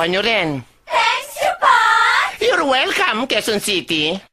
Nakuha nyo rin. Thanks, Chupa! You're welcome, Quezon City.